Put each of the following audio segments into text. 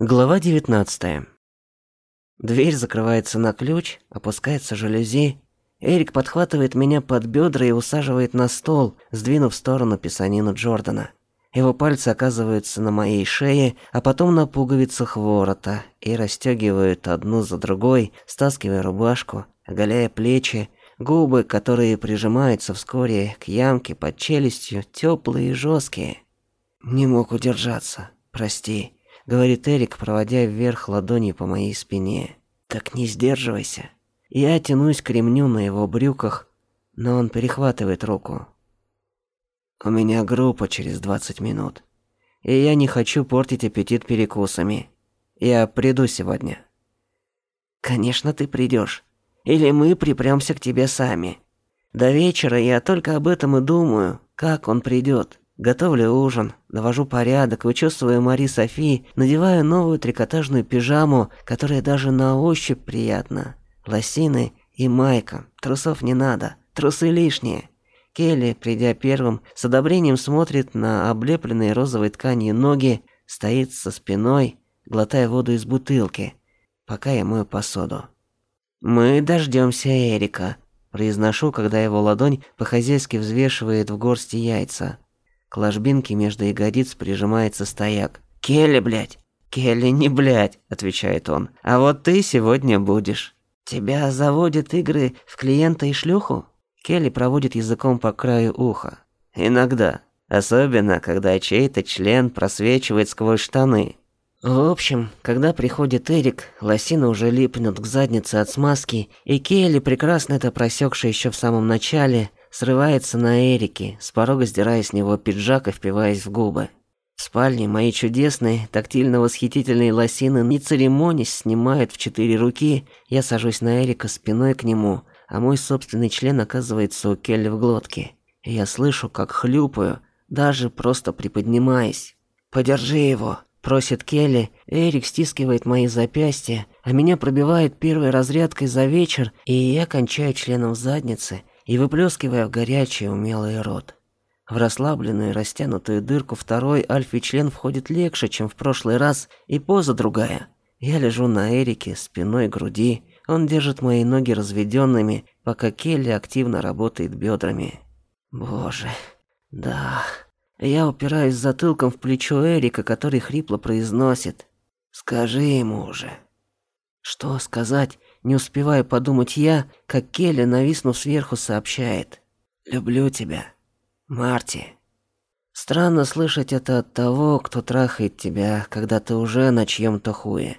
Глава 19. Дверь закрывается на ключ, опускается жалюзи. Эрик подхватывает меня под бедра и усаживает на стол, сдвинув в сторону писанину Джордана. Его пальцы оказываются на моей шее, а потом на пуговицах ворота и расстегивают одну за другой, стаскивая рубашку, оголяя плечи, губы, которые прижимаются вскоре к ямке под челюстью, теплые и жесткие. Не мог удержаться. Прости говорит Эрик, проводя вверх ладони по моей спине. Так не сдерживайся. Я тянусь к ремню на его брюках, но он перехватывает руку. У меня группа через 20 минут. И я не хочу портить аппетит перекусами. Я приду сегодня. Конечно, ты придешь. Или мы припрёмся к тебе сами. До вечера я только об этом и думаю, как он придет. Готовлю ужин, навожу порядок, вычесываю Мари Софи, надеваю новую трикотажную пижаму, которая даже на ощупь приятна. Лосины и майка. Трусов не надо, трусы лишние. Келли, придя первым, с одобрением смотрит на облепленные розовой тканью ноги, стоит со спиной, глотая воду из бутылки, пока я мою посуду. «Мы дождемся Эрика», – произношу, когда его ладонь по-хозяйски взвешивает в горсти яйца. К ложбинке между ягодиц прижимается стояк. «Келли, блядь!» «Келли, не блядь!» – отвечает он. «А вот ты сегодня будешь». «Тебя заводят игры в клиента и шлюху?» Келли проводит языком по краю уха. «Иногда. Особенно, когда чей-то член просвечивает сквозь штаны». В общем, когда приходит Эрик, лосина уже липнет к заднице от смазки, и Келли, прекрасно это просекшая еще в самом начале, срывается на Эрике, с порога сдирая с него пиджак и впиваясь в губы. В спальне мои чудесные, тактильно-восхитительные лосины, не церемонясь, снимают в четыре руки. Я сажусь на Эрика спиной к нему, а мой собственный член оказывается у Келли в глотке. И я слышу, как хлюпаю, даже просто приподнимаясь. «Подержи его», – просит Келли. Эрик стискивает мои запястья, а меня пробивает первой разрядкой за вечер, и я кончаю членом в заднице, и выплескивая в горячий умелый рот. В расслабленную растянутую дырку второй альфи-член входит легче, чем в прошлый раз, и поза другая. Я лежу на Эрике, спиной к груди, он держит мои ноги разведенными, пока Келли активно работает бедрами. Боже, да. Я упираюсь затылком в плечо Эрика, который хрипло произносит. «Скажи ему уже». Что сказать? Не успеваю подумать я, как Келли, нависнув сверху, сообщает. «Люблю тебя, Марти». Странно слышать это от того, кто трахает тебя, когда ты уже на чьем-то хуе.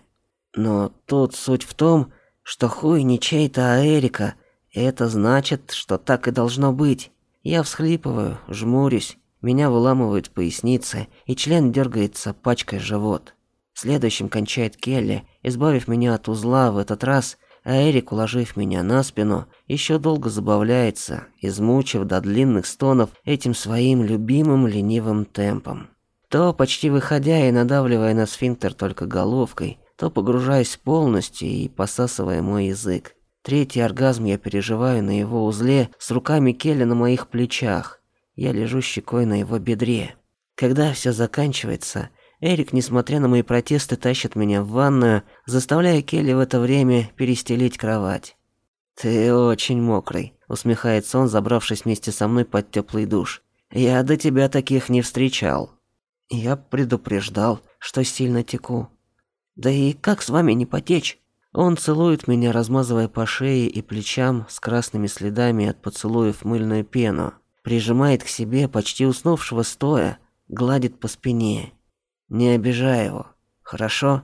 Но тут суть в том, что хуй не чей-то, а Эрика, это значит, что так и должно быть. Я всхлипываю, жмурюсь, меня выламывают поясницы, и член дергается пачкой живот. Следующим кончает Келли, избавив меня от узла в этот раз – а Эрик, уложив меня на спину, еще долго забавляется, измучив до длинных стонов этим своим любимым ленивым темпом. То почти выходя и надавливая на сфинктер только головкой, то погружаясь полностью и посасывая мой язык. Третий оргазм я переживаю на его узле с руками Келли на моих плечах. Я лежу щекой на его бедре. Когда все заканчивается, Эрик, несмотря на мои протесты, тащит меня в ванную, заставляя Келли в это время перестелить кровать. «Ты очень мокрый», — усмехается он, забравшись вместе со мной под теплый душ. «Я до тебя таких не встречал». Я предупреждал, что сильно теку. «Да и как с вами не потечь?» Он целует меня, размазывая по шее и плечам с красными следами от поцелуев мыльную пену. Прижимает к себе почти уснувшего стоя, гладит по спине. Не обижай его. Хорошо?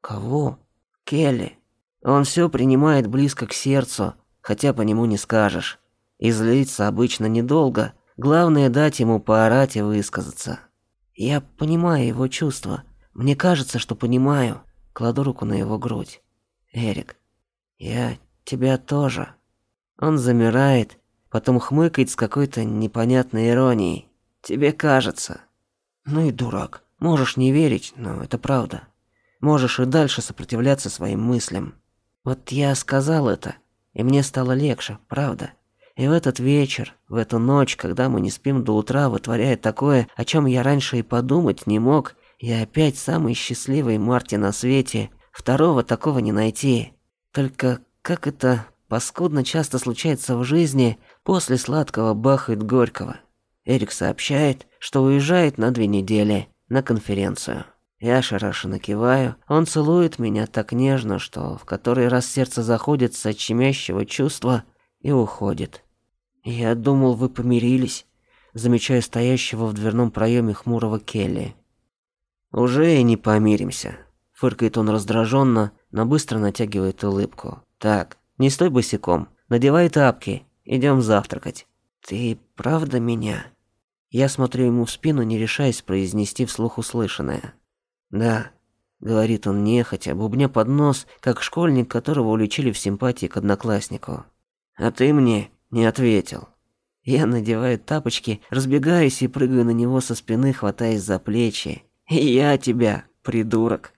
Кого? Келли. Он все принимает близко к сердцу, хотя по нему не скажешь. И злиться обычно недолго. Главное дать ему поорать и высказаться. Я понимаю его чувства. Мне кажется, что понимаю. Кладу руку на его грудь. Эрик, я тебя тоже. Он замирает, потом хмыкает с какой-то непонятной иронией. Тебе кажется. Ну и дурак. Можешь не верить, но это правда. Можешь и дальше сопротивляться своим мыслям. Вот я сказал это, и мне стало легче, правда. И в этот вечер, в эту ночь, когда мы не спим до утра, вытворяя такое, о чем я раньше и подумать не мог, Я опять самый счастливый Марти на свете. Второго такого не найти. Только как это паскудно часто случается в жизни, после сладкого бахает горького. Эрик сообщает, что уезжает на две недели на конференцию. Я ошарашенно киваю, он целует меня так нежно, что в который раз сердце заходится от щемящего чувства и уходит. «Я думал, вы помирились», замечаю стоящего в дверном проеме хмурого Келли. «Уже и не помиримся», – фыркает он раздраженно, но быстро натягивает улыбку. «Так, не стой босиком, надевай тапки, идем завтракать». «Ты правда меня?» Я смотрю ему в спину, не решаясь произнести вслух услышанное. «Да», — говорит он нехотя, бубня под нос, как школьник, которого уличили в симпатии к однокласснику. «А ты мне не ответил». Я надеваю тапочки, разбегаюсь и прыгаю на него со спины, хватаясь за плечи. «И я тебя, придурок».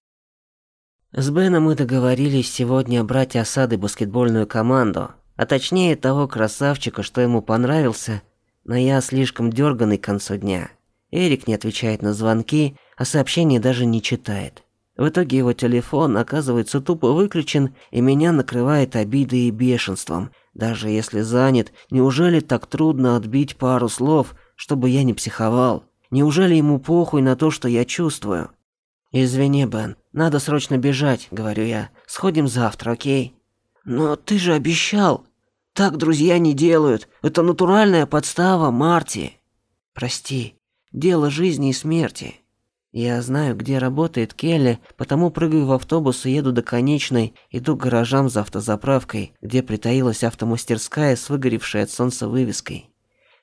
С Беном мы договорились сегодня брать осады баскетбольную команду, а точнее того красавчика, что ему понравился, но я слишком дерганый к концу дня. Эрик не отвечает на звонки, а сообщения даже не читает. В итоге его телефон оказывается тупо выключен, и меня накрывает обидой и бешенством. Даже если занят, неужели так трудно отбить пару слов, чтобы я не психовал? Неужели ему похуй на то, что я чувствую? «Извини, Бен, надо срочно бежать», — говорю я. «Сходим завтра, окей?» «Но ты же обещал!» «Так друзья не делают. Это натуральная подстава, Марти!» «Прости, дело жизни и смерти. Я знаю, где работает Келли, потому прыгаю в автобус и еду до конечной, иду к гаражам за автозаправкой, где притаилась автомастерская с выгоревшей от солнца вывеской.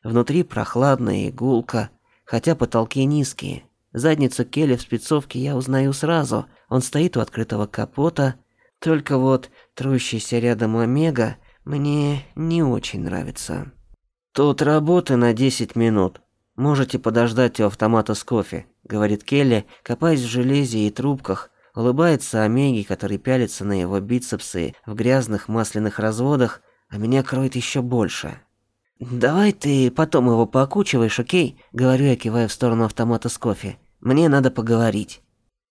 Внутри прохладная игулка, хотя потолки низкие. Задницу Келли в спецовке я узнаю сразу. Он стоит у открытого капота. Только вот трущийся рядом Омега мне не очень нравится. Тут работы на 10 минут. Можете подождать у автомата с кофе говорит Келли, копаясь в железе и трубках, улыбается Омеги, который пялится на его бицепсы в грязных масляных разводах, а меня кроет еще больше. «Давай ты потом его поокучиваешь, окей?» — говорю я, кивая в сторону автомата с кофе. «Мне надо поговорить».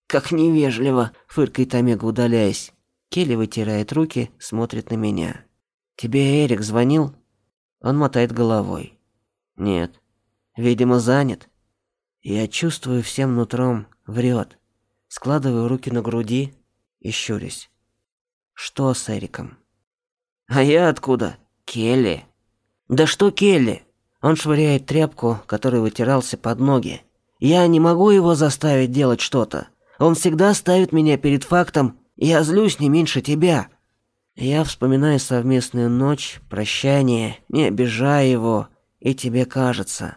«Как невежливо!» — фыркает Омега, удаляясь. Келли вытирает руки, смотрит на меня. «Тебе Эрик звонил?» Он мотает головой. «Нет. Видимо, занят. Я чувствую всем нутром, врет. Складываю руки на груди и щурюсь. Что с Эриком? А я откуда? Келли. Да что Келли? Он швыряет тряпку, которой вытирался под ноги. Я не могу его заставить делать что-то. Он всегда ставит меня перед фактом, я злюсь не меньше тебя. Я вспоминаю совместную ночь, прощание, не обижаю его, и тебе кажется,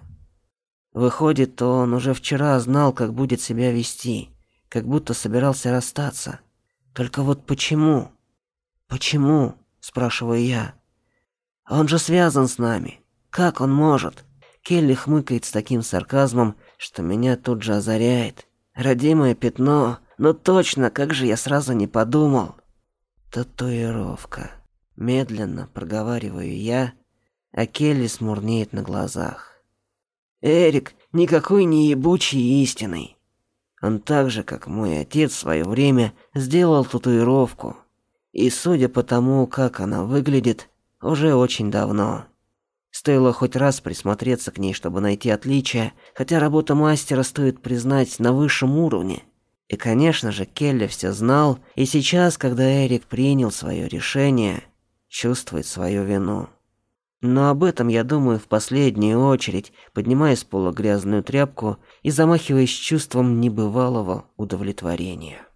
Выходит, он уже вчера знал, как будет себя вести, как будто собирался расстаться. Только вот почему? Почему? спрашиваю я. Он же связан с нами. Как он может? Келли хмыкает с таким сарказмом, что меня тут же озаряет. Родимое пятно. Ну точно, как же я сразу не подумал. Татуировка. Медленно проговариваю я, а Келли смурнеет на глазах. Эрик никакой не ебучий истинный. Он так же, как мой отец в свое время, сделал татуировку. И судя по тому, как она выглядит, уже очень давно. Стоило хоть раз присмотреться к ней, чтобы найти отличия, хотя работа мастера стоит признать на высшем уровне. И, конечно же, Келли все знал, и сейчас, когда Эрик принял свое решение, чувствует свою вину. Но об этом я думаю в последнюю очередь, поднимая с пола грязную тряпку и замахиваясь чувством небывалого удовлетворения.